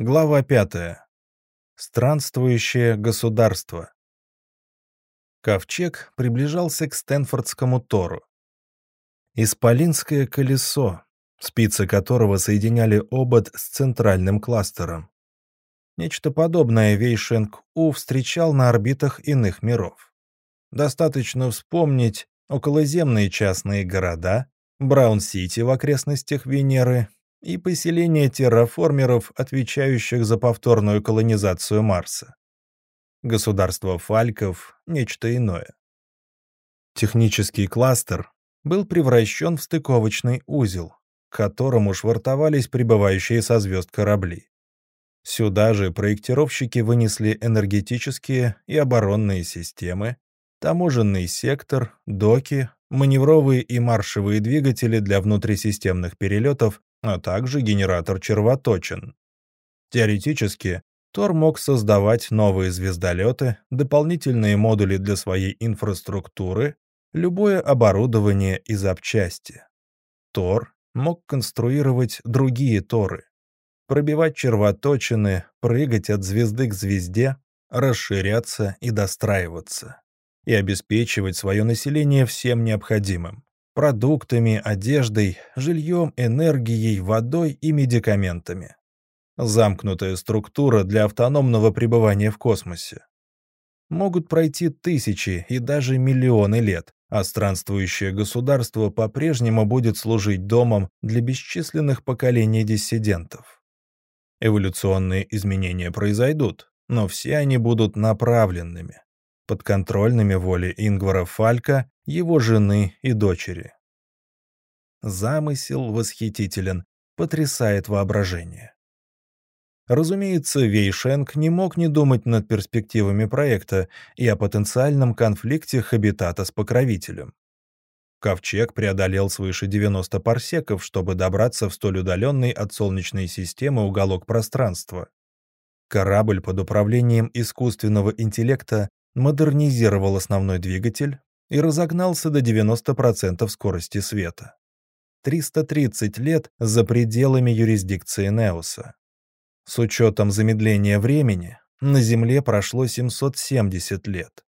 Глава 5. Странствующее государство. Ковчег приближался к Стэнфордскому Тору. Исполинское колесо, спицы которого соединяли обод с центральным кластером. Нечто подобное Вейшенг-У встречал на орбитах иных миров. Достаточно вспомнить околоземные частные города, Браун-Сити в окрестностях Венеры и поселение терраформеров, отвечающих за повторную колонизацию Марса. Государство Фальков — нечто иное. Технический кластер был превращен в стыковочный узел, к которому швартовались прибывающие со звезд корабли. Сюда же проектировщики вынесли энергетические и оборонные системы, таможенный сектор, доки, маневровые и маршевые двигатели для внутрисистемных перелетов а также генератор червоточин. Теоретически, Тор мог создавать новые звездолеты, дополнительные модули для своей инфраструктуры, любое оборудование и запчасти. Тор мог конструировать другие Торы, пробивать червоточины, прыгать от звезды к звезде, расширяться и достраиваться, и обеспечивать свое население всем необходимым продуктами, одеждой, жильем, энергией, водой и медикаментами. Замкнутая структура для автономного пребывания в космосе. Могут пройти тысячи и даже миллионы лет, а странствующее государство по-прежнему будет служить домом для бесчисленных поколений диссидентов. Эволюционные изменения произойдут, но все они будут направленными, подконтрольными воле Ингвара Фалька его жены и дочери. Замысел восхитителен, потрясает воображение. Разумеется, Вейшенг не мог не думать над перспективами проекта и о потенциальном конфликте хабитата с покровителем. Ковчег преодолел свыше 90 парсеков, чтобы добраться в столь удаленный от Солнечной системы уголок пространства. Корабль под управлением искусственного интеллекта модернизировал основной двигатель, и разогнался до 90% скорости света. 330 лет за пределами юрисдикции Неуса. С учетом замедления времени, на Земле прошло 770 лет.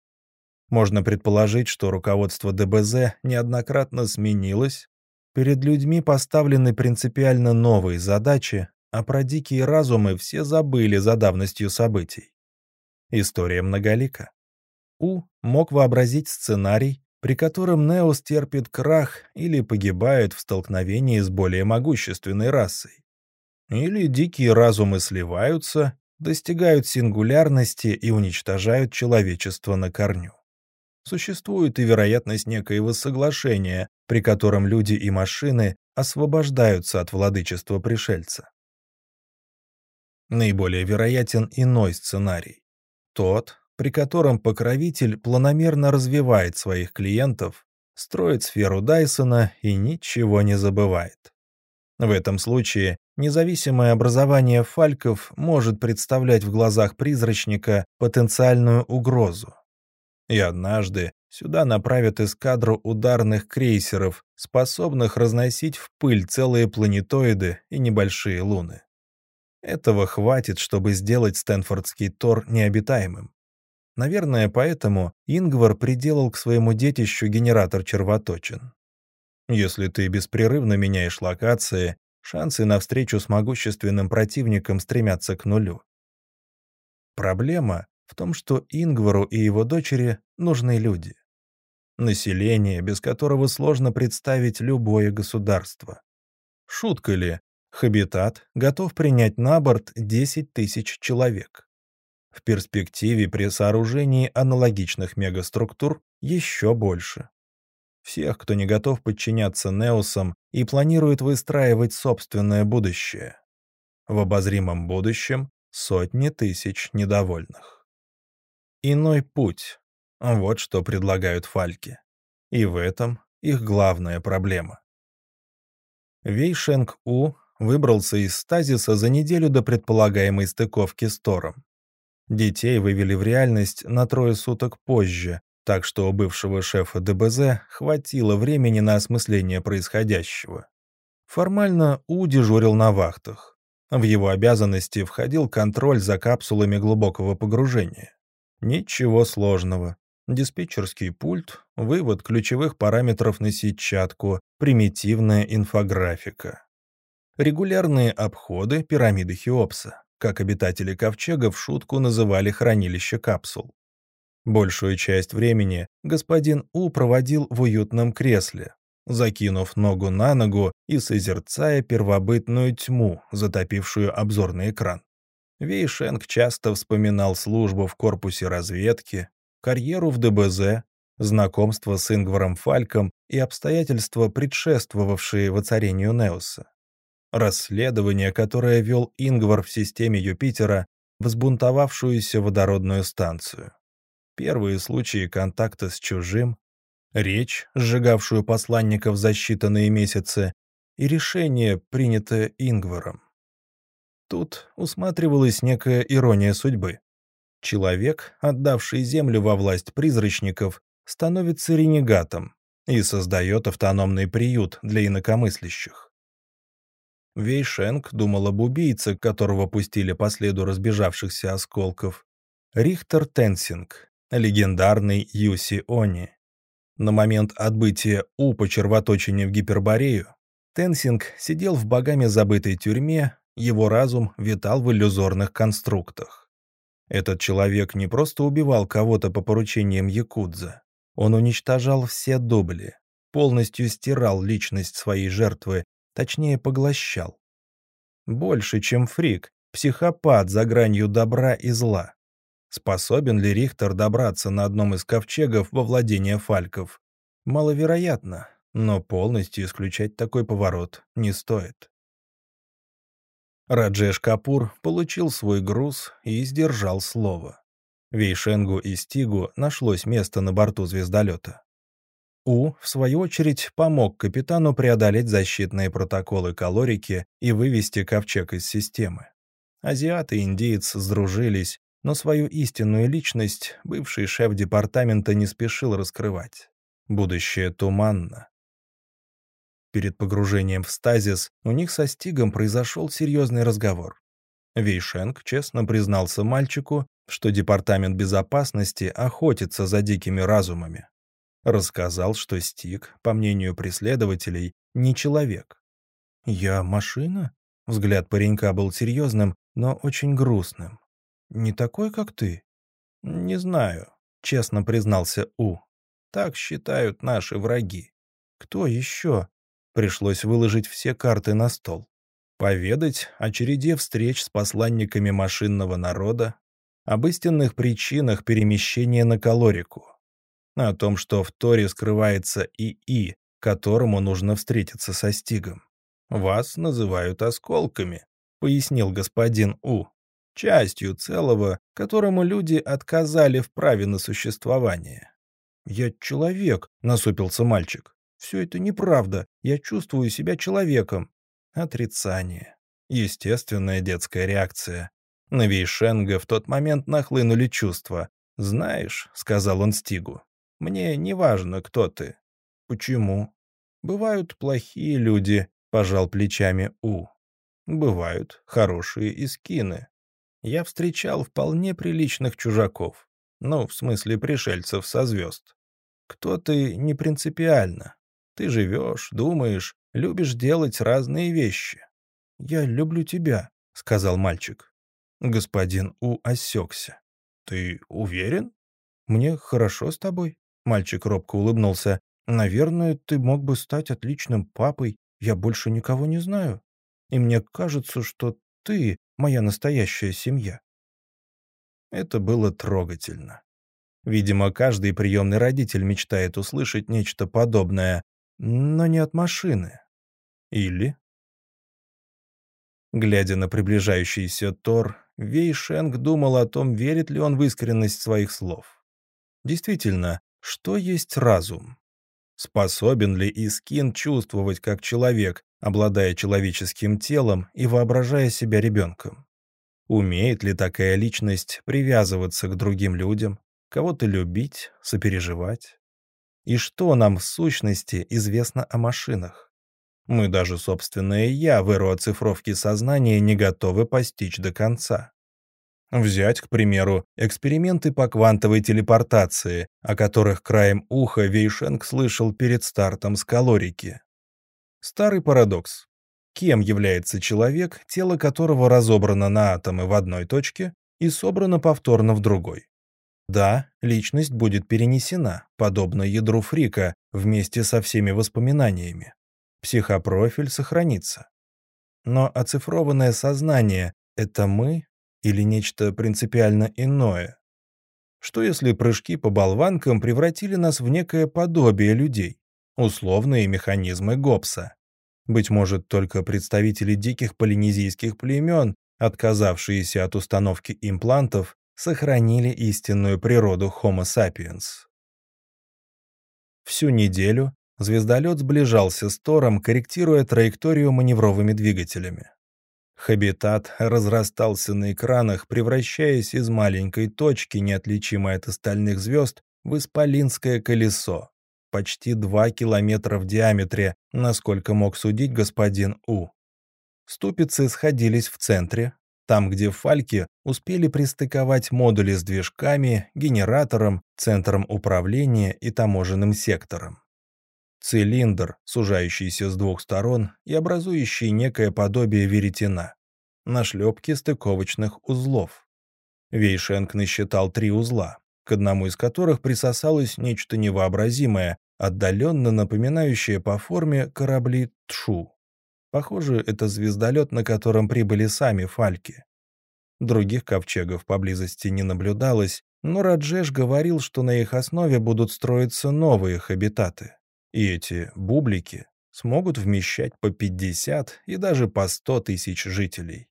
Можно предположить, что руководство ДБЗ неоднократно сменилось, перед людьми поставлены принципиально новые задачи, а про дикие разумы все забыли за давностью событий. История многолика. У мог вообразить сценарий, при котором Неос терпит крах или погибает в столкновении с более могущественной расой. Или дикие разумы сливаются, достигают сингулярности и уничтожают человечество на корню. Существует и вероятность некоего соглашения, при котором люди и машины освобождаются от владычества пришельца. Наиболее вероятен иной сценарий. Тот, при котором покровитель планомерно развивает своих клиентов, строит сферу Дайсона и ничего не забывает. В этом случае независимое образование фальков может представлять в глазах призрачника потенциальную угрозу. И однажды сюда направят эскадру ударных крейсеров, способных разносить в пыль целые планетоиды и небольшие луны. Этого хватит, чтобы сделать Стэнфордский Тор необитаемым. Наверное, поэтому Ингвар приделал к своему детищу генератор червоточин. Если ты беспрерывно меняешь локации, шансы на встречу с могущественным противником стремятся к нулю. Проблема в том, что Ингвару и его дочери нужны люди. Население, без которого сложно представить любое государство. Шутка ли, Хабитат готов принять на борт 10 тысяч человек. В перспективе при сооружении аналогичных мегаструктур еще больше. Всех, кто не готов подчиняться Неусам и планирует выстраивать собственное будущее. В обозримом будущем сотни тысяч недовольных. Иной путь. Вот что предлагают фальки. И в этом их главная проблема. Вейшенг-У выбрался из стазиса за неделю до предполагаемой стыковки с Тором. Детей вывели в реальность на трое суток позже, так что у бывшего шефа ДБЗ хватило времени на осмысление происходящего. Формально У дежурил на вахтах. В его обязанности входил контроль за капсулами глубокого погружения. Ничего сложного. Диспетчерский пульт, вывод ключевых параметров на сетчатку, примитивная инфографика. Регулярные обходы пирамиды Хеопса, как обитатели Ковчега в шутку называли хранилище капсул. Большую часть времени господин У проводил в уютном кресле, закинув ногу на ногу и созерцая первобытную тьму, затопившую обзорный экран. Вейшенг часто вспоминал службу в корпусе разведки, карьеру в ДБЗ, знакомство с Ингваром Фальком и обстоятельства, предшествовавшие воцарению Неуса. Расследование, которое вел Ингвар в системе Юпитера, взбунтовавшуюся водородную станцию. Первые случаи контакта с чужим, речь, сжигавшую посланников за считанные месяцы, и решение, принятое Ингваром. Тут усматривалась некая ирония судьбы. Человек, отдавший землю во власть призрачников, становится ренегатом и создает автономный приют для инакомыслящих. Вейшенг думал об убийце, которого пустили по следу разбежавшихся осколков. Рихтер Тенсинг, легендарный Юси Они. На момент отбытия У по червоточине в Гиперборею Тенсинг сидел в богами забытой тюрьме, его разум витал в иллюзорных конструктах. Этот человек не просто убивал кого-то по поручениям Якудза, он уничтожал все дубли, полностью стирал личность своей жертвы, точнее поглощал. Больше, чем фрик, психопат за гранью добра и зла. Способен ли Рихтер добраться на одном из ковчегов во владение фальков? Маловероятно, но полностью исключать такой поворот не стоит. Раджеш Капур получил свой груз и сдержал слово. Вейшенгу и Стигу нашлось место на борту звездолета. У, в свою очередь, помог капитану преодолеть защитные протоколы калорики и вывести ковчег из системы. Азиаты и индеец сдружились, но свою истинную личность бывший шеф департамента не спешил раскрывать. Будущее туманно. Перед погружением в стазис у них со Стигом произошел серьезный разговор. Вейшенг честно признался мальчику, что Департамент безопасности охотится за дикими разумами. Рассказал, что Стиг, по мнению преследователей, не человек. «Я машина?» Взгляд паренька был серьезным, но очень грустным. Не такой, как ты?» «Не знаю», — честно признался У. «Так считают наши враги». «Кто еще?» Пришлось выложить все карты на стол. Поведать о череде встреч с посланниками машинного народа, об истинных причинах перемещения на калорику, о том, что в Торе скрывается ИИ, которому нужно встретиться со Стигом. «Вас называют осколками», — пояснил господин У частью целого, которому люди отказали в праве на существование. «Я человек», — насупился мальчик. «Все это неправда. Я чувствую себя человеком». Отрицание. Естественная детская реакция. На Вейшенга в тот момент нахлынули чувства. «Знаешь», — сказал он Стигу, — «мне не важно, кто ты». «Почему?» «Бывают плохие люди», — пожал плечами У. «Бывают хорошие искины я встречал вполне приличных чужаков. Ну, в смысле пришельцев со звезд. Кто ты не принципиально. Ты живешь, думаешь, любишь делать разные вещи. «Я люблю тебя», — сказал мальчик. Господин У осекся. «Ты уверен?» «Мне хорошо с тобой», — мальчик робко улыбнулся. «Наверное, ты мог бы стать отличным папой. Я больше никого не знаю. И мне кажется, что ты моя настоящая семья. Это было трогательно. Видимо, каждый приемный родитель мечтает услышать нечто подобное, но не от машины. Или... Глядя на приближающийся Тор, Вей Шенг думал о том, верит ли он в искренность своих слов. Действительно, что есть разум? Способен ли Искин чувствовать как человек, обладая человеческим телом и воображая себя ребенком? Умеет ли такая личность привязываться к другим людям, кого-то любить, сопереживать? И что нам в сущности известно о машинах? Мы даже собственное «я» в эру оцифровки сознания не готовы постичь до конца. Взять, к примеру, эксперименты по квантовой телепортации, о которых краем уха Вейшенг слышал перед стартом с калорики. Старый парадокс. Кем является человек, тело которого разобрано на атомы в одной точке и собрано повторно в другой? Да, личность будет перенесена, подобно ядру Фрика, вместе со всеми воспоминаниями. Психопрофиль сохранится. Но оцифрованное сознание — это мы или нечто принципиально иное? Что если прыжки по болванкам превратили нас в некое подобие людей, условные механизмы Гоббса? Быть может, только представители диких полинезийских племен, отказавшиеся от установки имплантов, сохранили истинную природу Homo sapiens. Всю неделю звездолет сближался с Тором, корректируя траекторию маневровыми двигателями. Хабитат разрастался на экранах, превращаясь из маленькой точки, неотличимой от остальных звезд, в исполинское колесо, почти два километра в диаметре, насколько мог судить господин У. Ступицы сходились в центре, там, где фальки успели пристыковать модули с движками, генератором, центром управления и таможенным сектором. Цилиндр, сужающийся с двух сторон и образующий некое подобие веретена. Нашлепки стыковочных узлов. Вейшенк насчитал три узла, к одному из которых присосалось нечто невообразимое, отдаленно напоминающее по форме корабли Тшу. Похоже, это звездолет, на котором прибыли сами фальки. Других ковчегов поблизости не наблюдалось, но Раджеш говорил, что на их основе будут строиться новые хабитаты. И эти бублики смогут вмещать по 50 и даже по 100 тысяч жителей.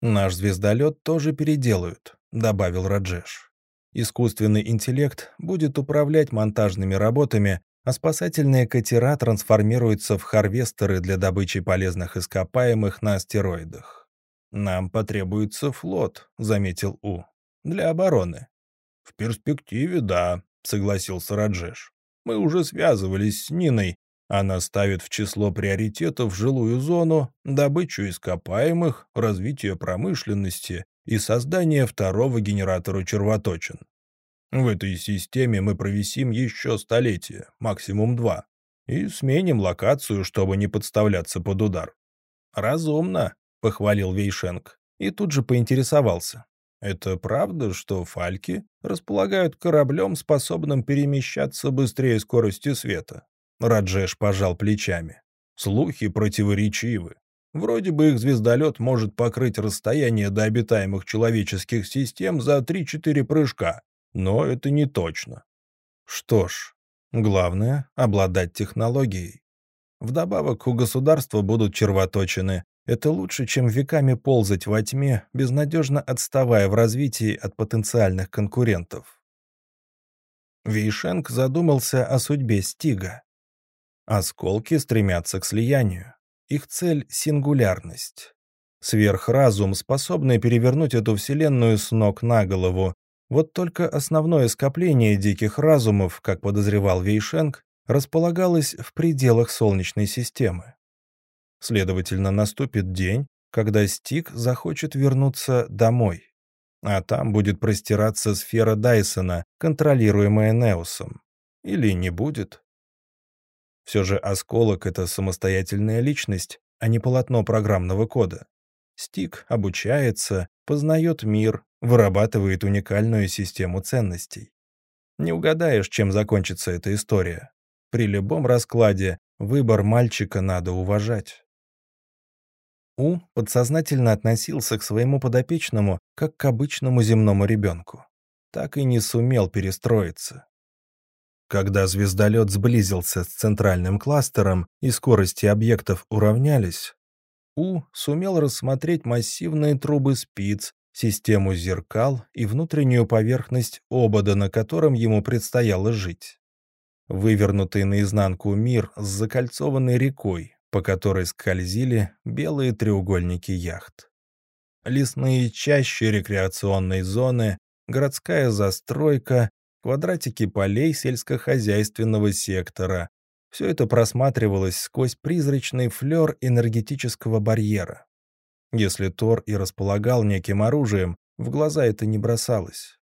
«Наш звездолет тоже переделают», — добавил Раджеш. «Искусственный интеллект будет управлять монтажными работами, а спасательные катера трансформируются в харвестеры для добычи полезных ископаемых на астероидах. «Нам потребуется флот», — заметил У, — «для обороны». «В перспективе, да», — согласился Раджеш. Мы уже связывались с Ниной. Она ставит в число приоритетов жилую зону, добычу ископаемых, развитие промышленности и создание второго генератора червоточин. В этой системе мы провисим еще столетие, максимум два, и сменим локацию, чтобы не подставляться под удар. «Разумно», — похвалил Вейшенк, и тут же поинтересовался. Это правда, что фальки располагают кораблем, способным перемещаться быстрее скорости света? Раджеш пожал плечами. Слухи противоречивы. Вроде бы их звездолет может покрыть расстояние до обитаемых человеческих систем за 3-4 прыжка, но это не точно. Что ж, главное — обладать технологией. Вдобавок у государства будут червоточины, это лучше, чем веками ползать во тьме, безнадежно отставая в развитии от потенциальных конкурентов. Вейшенк задумался о судьбе Стига. Осколки стремятся к слиянию. Их цель — сингулярность. Сверхразум, способный перевернуть эту вселенную с ног на голову. Вот только основное скопление диких разумов, как подозревал Вейшенк, располагалось в пределах Солнечной системы. Следовательно, наступит день, когда Стик захочет вернуться домой. А там будет простираться сфера Дайсона, контролируемая Неусом. Или не будет. Все же осколок — это самостоятельная личность, а не полотно программного кода. Стик обучается, познает мир, вырабатывает уникальную систему ценностей. Не угадаешь, чем закончится эта история. При любом раскладе выбор мальчика надо уважать. У подсознательно относился к своему подопечному как к обычному земному ребенку. Так и не сумел перестроиться. Когда звездолет сблизился с центральным кластером и скорости объектов уравнялись, У сумел рассмотреть массивные трубы спиц, систему зеркал и внутреннюю поверхность обода, на котором ему предстояло жить. Вывернутый наизнанку мир с закольцованной рекой, по которой скользили белые треугольники яхт. Лесные чащи рекреационной зоны, городская застройка, квадратики полей сельскохозяйственного сектора, Все это просматривалось сквозь призрачный флер энергетического барьера. Если Тор и располагал неким оружием, в глаза это не бросалось.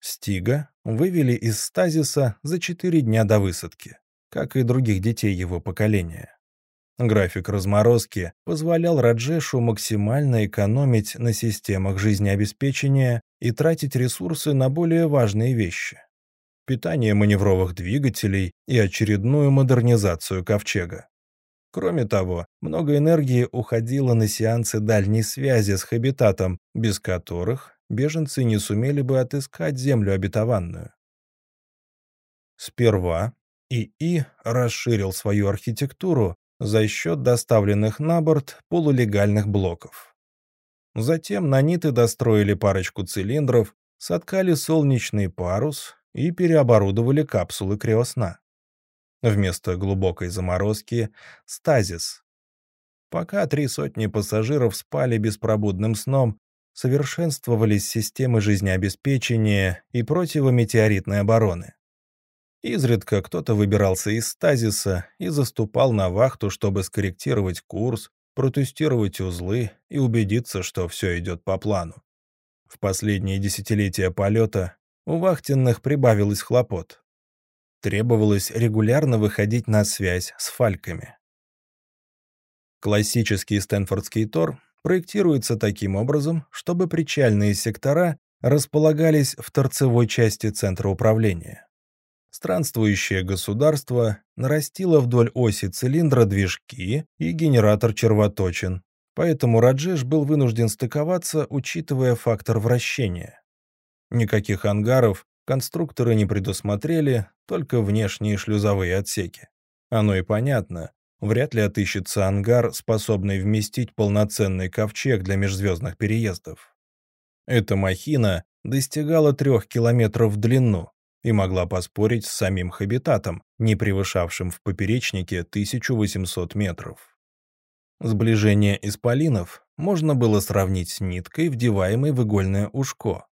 Стига вывели из стазиса за четыре дня до высадки, как и других детей его поколения. График разморозки позволял Раджешу максимально экономить на системах жизнеобеспечения и тратить ресурсы на более важные вещи. Питание маневровых двигателей и очередную модернизацию ковчега. Кроме того, много энергии уходило на сеансы дальней связи с Хабитатом, без которых беженцы не сумели бы отыскать землю обетованную. Сперва ИИ расширил свою архитектуру за счет доставленных на борт полулегальных блоков. Затем наниты достроили парочку цилиндров, соткали солнечный парус и переоборудовали капсулы криосна. Вместо глубокой заморозки — стазис. Пока три сотни пассажиров спали беспробудным сном, совершенствовались системы жизнеобеспечения и противометеоритной обороны. Изредка кто-то выбирался из стазиса и заступал на вахту, чтобы скорректировать курс, протестировать узлы и убедиться, что все идет по плану. В последние десятилетия полета у вахтенных прибавилось хлопот требовалось регулярно выходить на связь с фальками. Классический Стэнфордский Тор проектируется таким образом, чтобы причальные сектора располагались в торцевой части центра управления. Странствующее государство нарастило вдоль оси цилиндра движки и генератор червоточин, поэтому Раджеш был вынужден стыковаться, учитывая фактор вращения. Никаких ангаров конструкторы не предусмотрели, только внешние шлюзовые отсеки. Оно и понятно. Вряд ли отыщется ангар, способный вместить полноценный ковчег для межзвездных переездов. Эта махина достигала трех километров в длину и могла поспорить с самим хабитатом, не превышавшим в поперечнике 1800 метров. Сближение исполинов можно было сравнить с ниткой, вдеваемой в игольное ушко.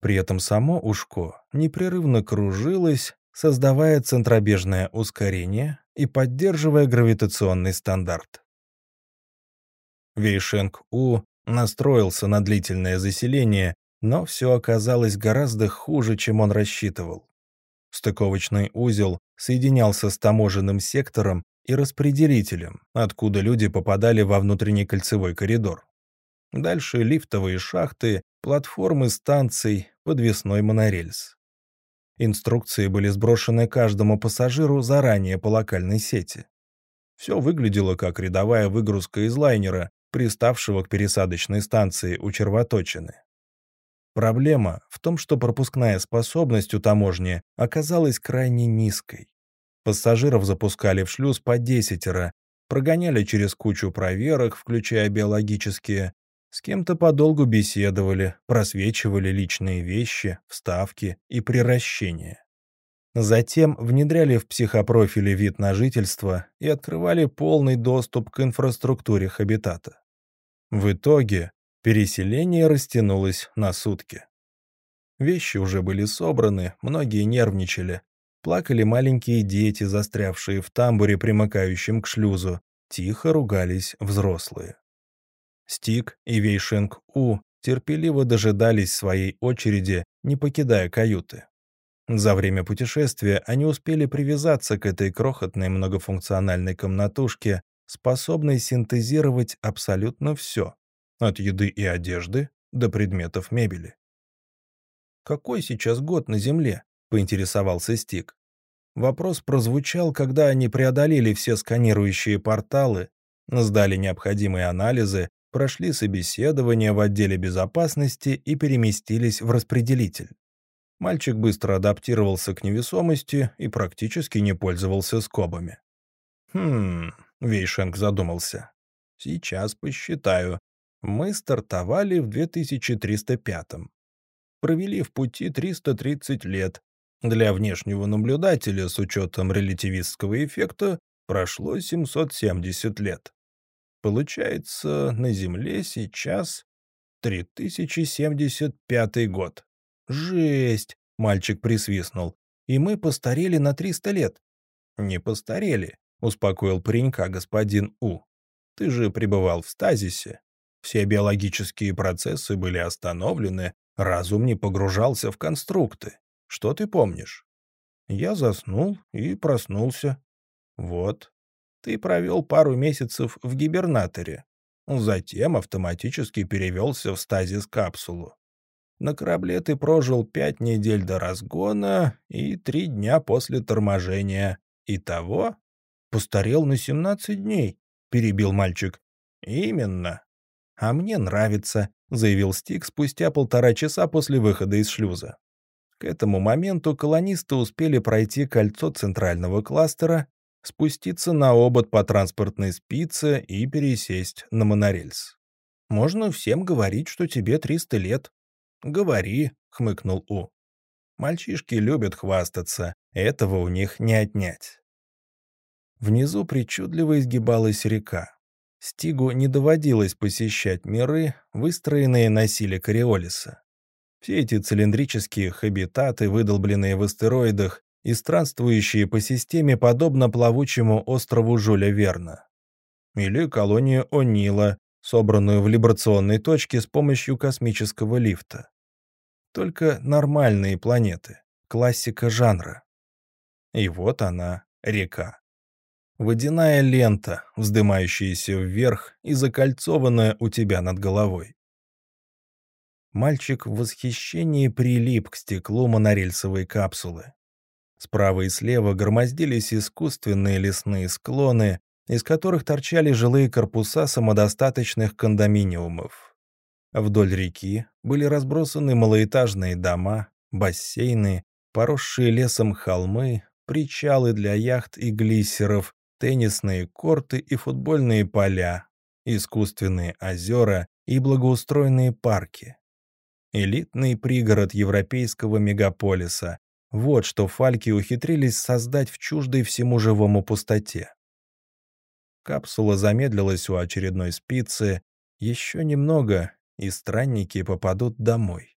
При этом само ушко непрерывно кружилось, создавая центробежное ускорение и поддерживая гравитационный стандарт. Вейшенг-У настроился на длительное заселение, но все оказалось гораздо хуже, чем он рассчитывал. Стыковочный узел соединялся с таможенным сектором и распределителем, откуда люди попадали во внутренний кольцевой коридор. Дальше лифтовые шахты, платформы станций, подвесной монорельс. Инструкции были сброшены каждому пассажиру заранее по локальной сети. Все выглядело как рядовая выгрузка из лайнера, приставшего к пересадочной станции у червоточины. Проблема в том, что пропускная способность у таможни оказалась крайне низкой. Пассажиров запускали в шлюз по десятеро, прогоняли через кучу проверок, включая биологические, с кем-то подолгу беседовали, просвечивали личные вещи, вставки и приращения. Затем внедряли в психопрофили вид на жительство и открывали полный доступ к инфраструктуре хабитата. В итоге переселение растянулось на сутки. Вещи уже были собраны, многие нервничали. Плакали маленькие дети, застрявшие в тамбуре, примыкающем к шлюзу. Тихо ругались взрослые. Стик и Вейшенг-У терпеливо дожидались своей очереди, не покидая каюты. За время путешествия они успели привязаться к этой крохотной многофункциональной комнатушке, способной синтезировать абсолютно все, от еды и одежды до предметов мебели. «Какой сейчас год на Земле?» — поинтересовался Стик. Вопрос прозвучал, когда они преодолели все сканирующие порталы, сдали необходимые анализы прошли собеседование в отделе безопасности и переместились в распределитель. Мальчик быстро адаптировался к невесомости и практически не пользовался скобами. «Хм...» — Вейшенк задумался. «Сейчас посчитаю. Мы стартовали в 2305-м. Провели в пути 330 лет. Для внешнего наблюдателя с учетом релятивистского эффекта прошло 770 лет. Получается, на Земле сейчас 3075 год. Жесть! Мальчик присвистнул. И мы постарели на 300 лет. «Не постарели», — успокоил паренька господин У. «Ты же пребывал в стазисе. Все биологические процессы были остановлены, разум не погружался в конструкты. Что ты помнишь?» Я заснул и проснулся. Вот. Ты провел пару месяцев в гибернаторе. Затем автоматически перевелся в стазис-капсулу. На корабле ты прожил пять недель до разгона и три дня после торможения. Итого постарел на семнадцать дней, — перебил мальчик. Именно. А мне нравится, — заявил Стик спустя полтора часа после выхода из шлюза. К этому моменту колонисты успели пройти кольцо центрального кластера, спуститься на обод по транспортной спице и пересесть на монорельс. «Можно всем говорить, что тебе 300 лет», «Говори», — хмыкнул У. «Мальчишки любят хвастаться, этого у них не отнять». Внизу причудливо изгибалась река. Стигу не доводилось посещать миры, выстроенные на силе Кориолиса. Все эти цилиндрические хабитаты, выдолбленные в астероидах и странствующие по системе подобно плавучему острову Жюля Верна. Или колонию О'Нила, собранную в либрационной точке с помощью космического лифта. Только нормальные планеты, классика жанра. И вот она, река. Водяная лента, вздымающаяся вверх и закольцованная у тебя над головой. Мальчик в восхищении прилип к стеклу монорельсовой капсулы. Справа и слева громоздились искусственные лесные склоны, из которых торчали жилые корпуса самодостаточных кондоминиумов. Вдоль реки были разбросаны малоэтажные дома, бассейны, поросшие лесом холмы, причалы для яхт и глиссеров, теннисные корты и футбольные поля, искусственные озера и благоустроенные парки. Элитный пригород европейского мегаполиса. Вот что фальки ухитрились создать в чуждой всему живому пустоте. Капсула замедлилась у очередной спицы. Еще немного, и странники попадут домой.